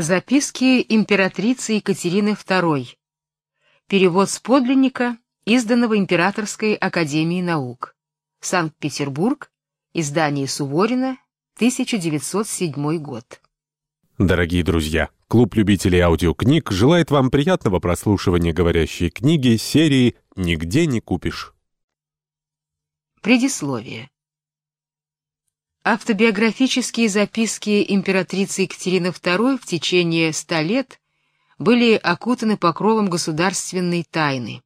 Записки императрицы Екатерины II. Перевод с подлинника, изданного Императорской академией наук. Санкт-Петербург. Издание Суворина. 1907 год. Дорогие друзья, клуб любителей аудиокниг желает вам приятного прослушивания говорящей книги серии «Нигде не купишь». Предисловие. Автобиографические записки императрицы Екатерины II в течение ста лет были окутаны покровом государственной тайны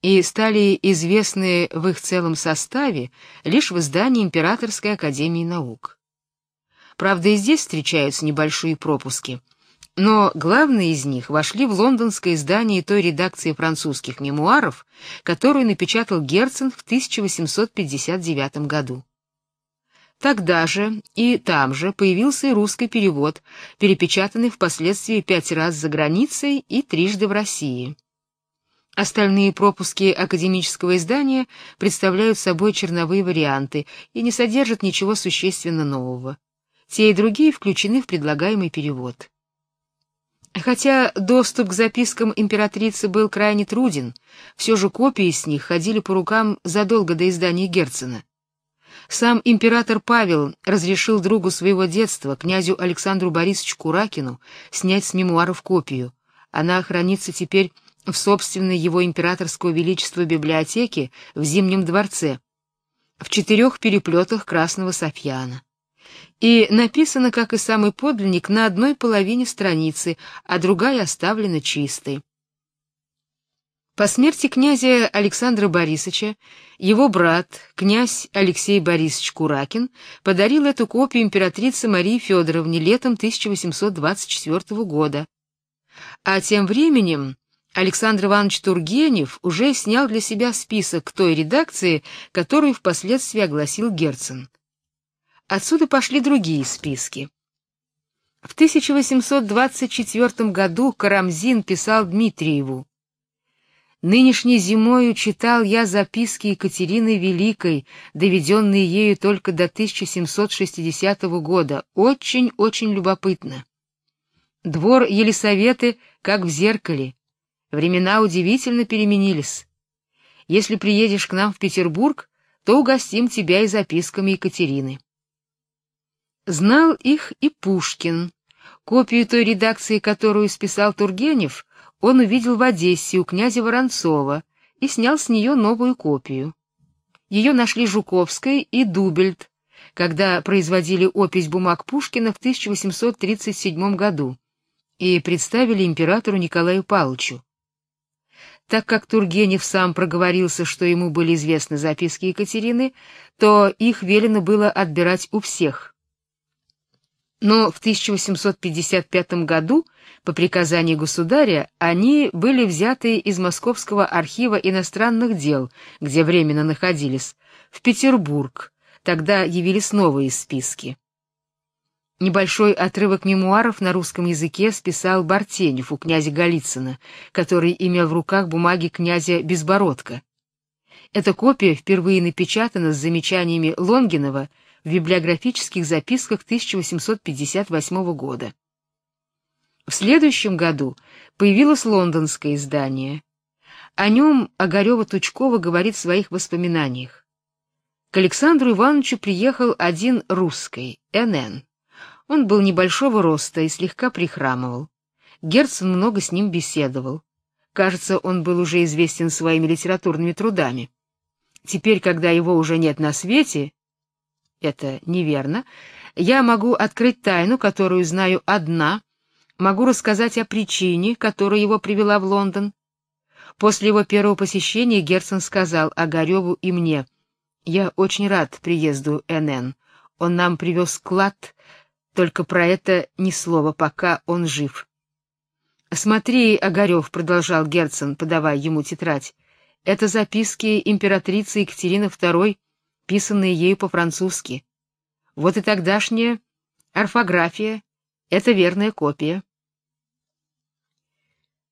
и стали известны в их целом составе лишь в издании Императорской академии наук. Правда, и здесь встречаются небольшие пропуски, но главные из них вошли в лондонское издание той редакции французских мемуаров, которую напечатал Герцен в 1859 году. Тогда же и там же появился и русский перевод, перепечатанный впоследствии пять раз за границей и трижды в России. Остальные пропуски академического издания представляют собой черновые варианты и не содержат ничего существенно нового. Те и другие включены в предлагаемый перевод. Хотя доступ к запискам императрицы был крайне труден, все же копии с них ходили по рукам задолго до издания Герцена. Сам император Павел разрешил другу своего детства, князю Александру Борисовичу Куракину, снять с мемуаров копию. Она хранится теперь в собственной его императорского величества библиотеке в Зимнем дворце, в четырех переплетах красного софьяна. И написано, как и самый подлинник, на одной половине страницы, а другая оставлена чистой. По смерти князя Александра Борисовича его брат, князь Алексей Борисович Куракин, подарил эту копию императрице Марии Федоровне летом 1824 года. А тем временем Александр Иванович Тургенев уже снял для себя список той редакции, которую впоследствии огласил Герцен. Отсюда пошли другие списки. В 1824 году Карамзин писал Дмитриеву Нынешней зимою читал я записки Екатерины Великой, доведенные ею только до 1760 года. Очень-очень любопытно. Двор Елисаветы как в зеркале. Времена удивительно переменились. Если приедешь к нам в Петербург, то угостим тебя и записками Екатерины. Знал их и Пушкин. Копию той редакции, которую списал Тургенев, он увидел в Одессе у князя Воронцова и снял с нее новую копию. Ее нашли Жуковская и Дубельт, когда производили опись бумаг Пушкина в 1837 году и представили императору Николаю Павловичу. Так как Тургенев сам проговорился, что ему были известны записки Екатерины, то их велено было отбирать у всех. Но в 1855 году по приказанию государя они были взяты из Московского архива иностранных дел, где временно находились, в Петербург. Тогда явились новые списки. Небольшой отрывок мемуаров на русском языке списал Бартенев у князя Голицына, который имел в руках бумаги князя Безбородка. Эта копия впервые напечатана с замечаниями Лонгинова в библиографических записках 1858 года. В следующем году появилось лондонское издание. О нем Огарева-Тучкова говорит в своих воспоминаниях. К Александру Ивановичу приехал один русский, Н.Н. Он был небольшого роста и слегка прихрамывал. Герцен много с ним беседовал. Кажется, он был уже известен своими литературными трудами. Теперь, когда его уже нет на свете, это неверно. Я могу открыть тайну, которую знаю одна, могу рассказать о причине, которая его привела в Лондон. После его первого посещения Герцен сказал Огареву и мне: "Я очень рад приезду НН. Он нам привез клад, только про это ни слова, пока он жив". "Смотри, Огарев", продолжал Герцен, подавая ему тетрадь. "Это записки императрицы Екатерины II писанные ею по-французски. Вот и тогдашняя орфография — это верная копия.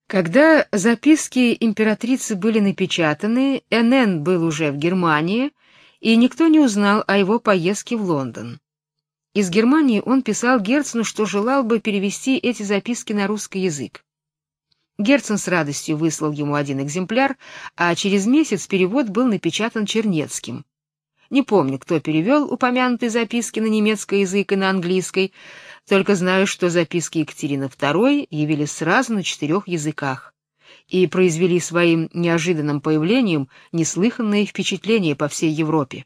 Когда записки императрицы были напечатаны, Н.Н. был уже в Германии, и никто не узнал о его поездке в Лондон. Из Германии он писал Герцену, что желал бы перевести эти записки на русский язык. Герцен с радостью выслал ему один экземпляр, а через месяц перевод был напечатан Чернецким. Не помню, кто перевел упомянутые записки на немецкий язык и на английский, только знаю, что записки Екатерины II явились сразу на четырех языках и произвели своим неожиданным появлением неслыханное впечатление по всей Европе.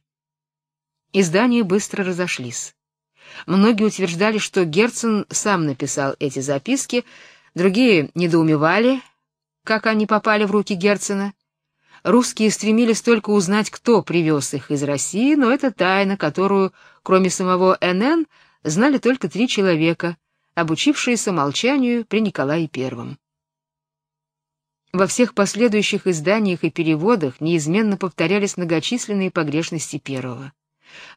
Издания быстро разошлись. Многие утверждали, что Герцен сам написал эти записки, другие недоумевали, как они попали в руки Герцена. Русские стремились только узнать, кто привез их из России, но это тайна, которую, кроме самого НН, знали только три человека, обучившиеся молчанию при Николае I. Во всех последующих изданиях и переводах неизменно повторялись многочисленные погрешности первого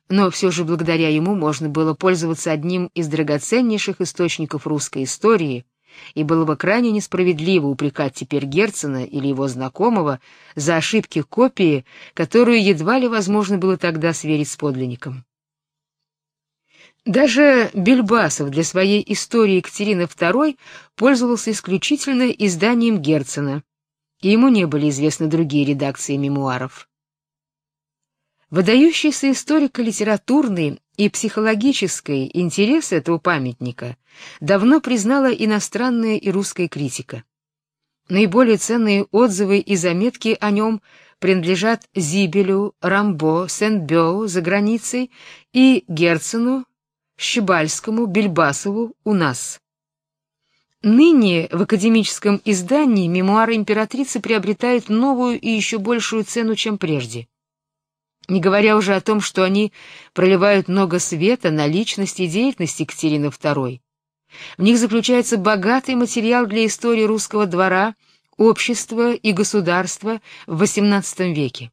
но все же благодаря ему можно было пользоваться одним из драгоценнейших источников русской истории, и было бы крайне несправедливо упрекать теперь Герцена или его знакомого за ошибки копии, которую едва ли возможно было тогда сверить с подлинником. Даже Бельбасов для своей истории Екатерины II пользовался исключительно изданием Герцена, и ему не были известны другие редакции мемуаров. Выдающийся историко-литературный и психологический интерес этого памятника давно признала иностранная и русская критика. Наиболее ценные отзывы и заметки о нем принадлежат Зибелю, Рамбо, Сен-Бёу за границей и Герцену, Щебальскому, Бельбасову у нас. Ныне в академическом издании мемуары императрицы приобретают новую и еще большую цену, чем прежде не говоря уже о том, что они проливают много света на личность и деятельность Екатерины II. В них заключается богатый материал для истории русского двора, общества и государства в XVIII веке.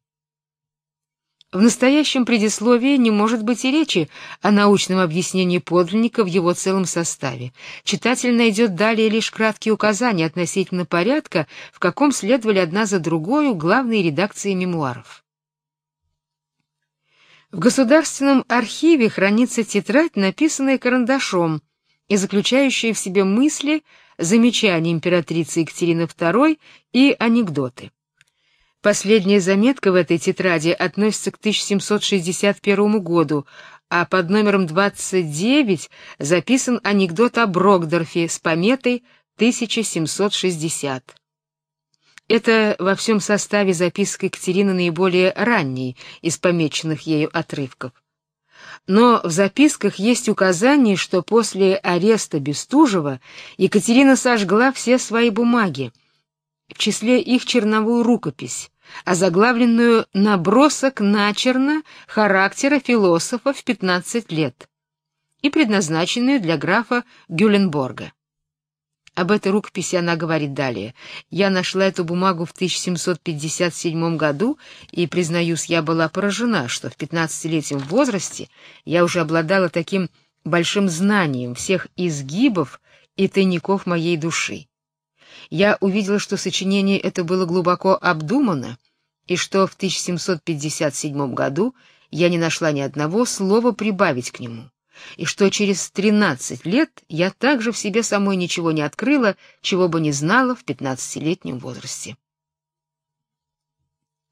В настоящем предисловии не может быть и речи о научном объяснении подлинника в его целом составе. Читатель найдет далее лишь краткие указания относительно порядка, в каком следовали одна за другой главные редакции мемуаров. В Государственном архиве хранится тетрадь, написанная карандашом и заключающая в себе мысли, замечания императрицы Екатерины II и анекдоты. Последняя заметка в этой тетради относится к 1761 году, а под номером 29 записан анекдот о Брокдорфе с пометой 1760. Это во всем составе записка Екатерины наиболее ранней из помеченных ею отрывков. Но в записках есть указание, что после ареста Бестужева Екатерина сожгла все свои бумаги, в числе их черновую рукопись, озаглавленную «Набросок начерно характера философа в 15 лет» и предназначенную для графа Гюленборга. Об этой рукописи она говорит далее. «Я нашла эту бумагу в 1757 году, и, признаюсь, я была поражена, что в 15-летнем возрасте я уже обладала таким большим знанием всех изгибов и тайников моей души. Я увидела, что сочинение это было глубоко обдумано, и что в 1757 году я не нашла ни одного слова прибавить к нему и что через тринадцать лет я также в себе самой ничего не открыла, чего бы не знала в пятнадцатилетнем возрасте.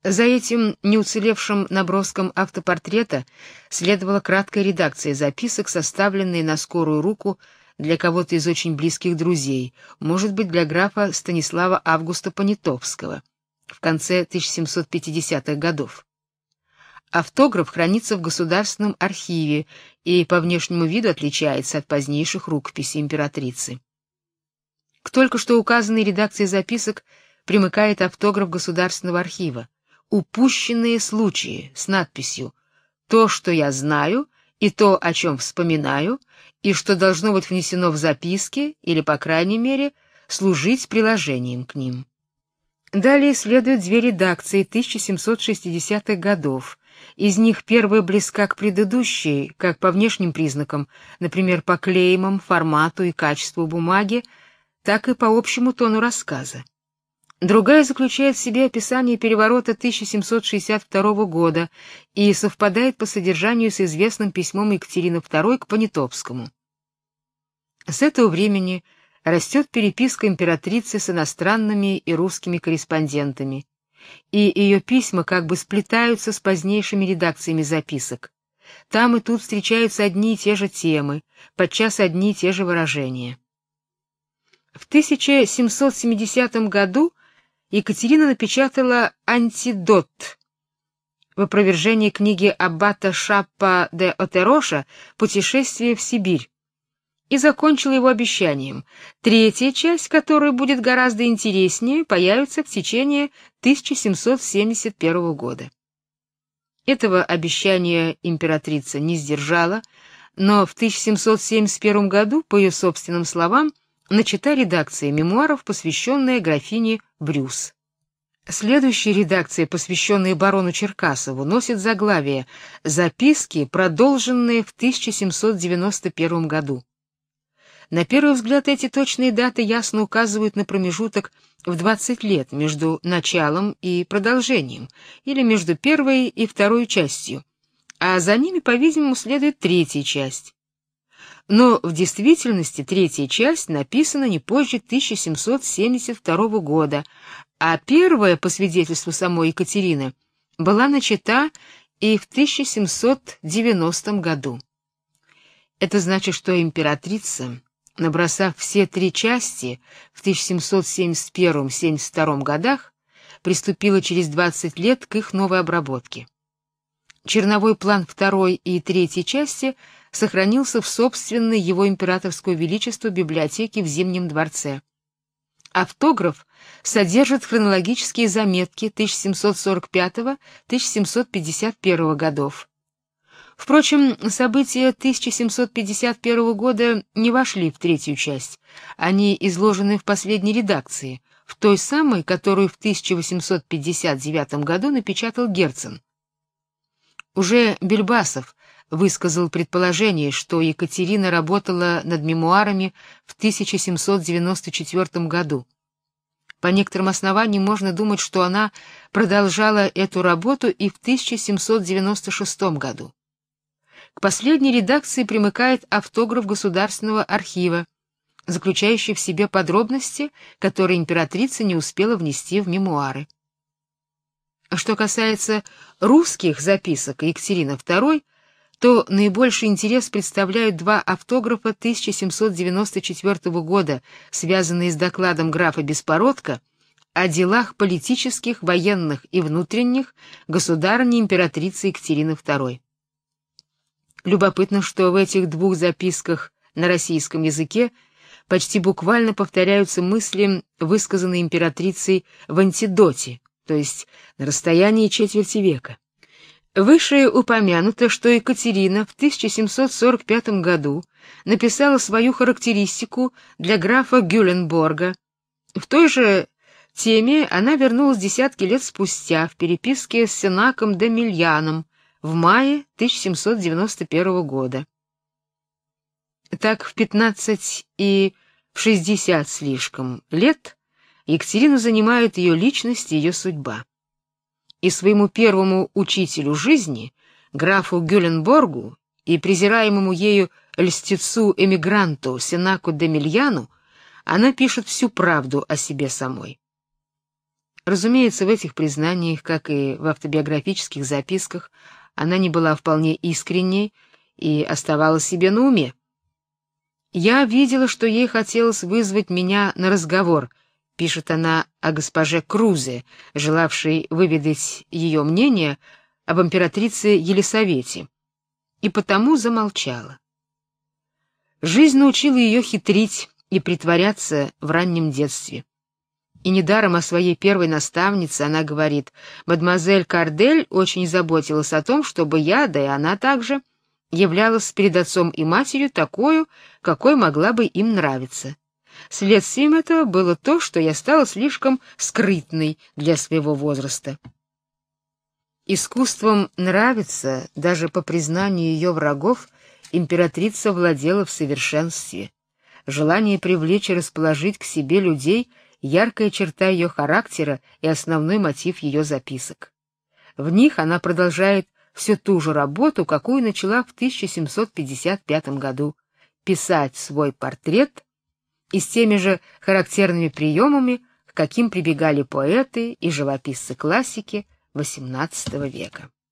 За этим неуцелевшим наброском автопортрета следовала краткая редакция записок, составленные на скорую руку для кого-то из очень близких друзей, может быть, для графа Станислава Августа Понятовского в конце 1750-х годов. Автограф хранится в Государственном архиве и по внешнему виду отличается от позднейших рукописей императрицы. К только что указанной редакции записок примыкает автограф Государственного архива. Упущенные случаи с надписью «То, что я знаю, и то, о чем вспоминаю, и что должно быть внесено в записки, или, по крайней мере, служить приложением к ним». Далее следуют две редакции 1760-х годов, из них первая близка к предыдущей, как по внешним признакам, например, по клеймам, формату и качеству бумаги, так и по общему тону рассказа. Другая заключает в себе описание переворота 1762 года и совпадает по содержанию с известным письмом Екатерины II к Понятовскому. С этого времени растет переписка императрицы с иностранными и русскими корреспондентами, и ее письма как бы сплетаются с позднейшими редакциями записок. Там и тут встречаются одни и те же темы, подчас одни и те же выражения. В 1770 году Екатерина напечатала «Антидот» в опровержении книги аббата Шаппа де Отероша «Путешествие в Сибирь» и закончила его обещанием. Третья часть, которая будет гораздо интереснее, появится в течение 1771 года. Этого обещания императрица не сдержала, но в 1771 году, по ее собственным словам, начата редакция мемуаров, посвященная графине Брюс. Следующая редакция, посвященная барону Черкасову, носит заглавие «Записки, продолженные в 1791 году». На первый взгляд эти точные даты ясно указывают на промежуток в 20 лет между началом и продолжением, или между первой и второй частью, а за ними, по-видимому, следует третья часть но в действительности третья часть написана не позже 1772 года, а первая, по свидетельству самой Екатерины, была начата и в 1790 году. Это значит, что императрица, набросав все три части в 1771-72 годах, приступила через 20 лет к их новой обработке. Черновой план второй и третьей части сохранился в собственной его императорского величества библиотеке в Зимнем дворце. Автограф содержит хронологические заметки 1745-1751 годов. Впрочем, события 1751 года не вошли в третью часть. Они изложены в последней редакции, в той самой, которую в 1859 году напечатал Герцен. Уже Бельбасов высказал предположение, что Екатерина работала над мемуарами в 1794 году. По некоторым основаниям можно думать, что она продолжала эту работу и в 1796 году. К последней редакции примыкает автограф Государственного архива, заключающий в себе подробности, которые императрица не успела внести в мемуары. Что касается русских записок Екатерины II, то наибольший интерес представляют два автографа 1794 года, связанные с докладом графа Беспородко о делах политических, военных и внутренних государыни императрицы Екатерины II. Любопытно, что в этих двух записках на российском языке почти буквально повторяются мысли, высказанные императрицей в антидоте, то есть на расстоянии четверти века. Выше упомянуто, что Екатерина в 1745 году написала свою характеристику для графа Гюленборга. В той же теме она вернулась десятки лет спустя в переписке с Сенаком де Мильяном в мае 1791 года. Так в 15 и в 60 слишком лет Екатерину занимают ее личность и ее судьба. И своему первому учителю жизни, графу Гюленборгу и презираемому ею льстецу-эмигранту Сенаку де Мильяну, она пишет всю правду о себе самой. Разумеется, в этих признаниях, как и в автобиографических записках, она не была вполне искренней и оставалась себе на уме. Я видела, что ей хотелось вызвать меня на разговор — пишет она о госпоже Крузе, желавшей выведать ее мнение об императрице Елисавете, и потому замолчала. Жизнь научила ее хитрить и притворяться в раннем детстве. И недаром о своей первой наставнице она говорит: "Мадемуазель Кардель очень заботилась о том, чтобы я, да и она также, являлась перед отцом и матерью такой, какой могла бы им нравиться". Следствием этого было то, что я стала слишком скрытной для своего возраста. Искусством нравиться, даже по признанию ее врагов, императрица владела в совершенстве. Желание привлечь и расположить к себе людей яркая черта ее характера и основной мотив ее записок. В них она продолжает всю ту же работу, какую начала в 1755 году писать свой портрет и с теми же характерными приемами, к каким прибегали поэты и живописцы классики XVIII века.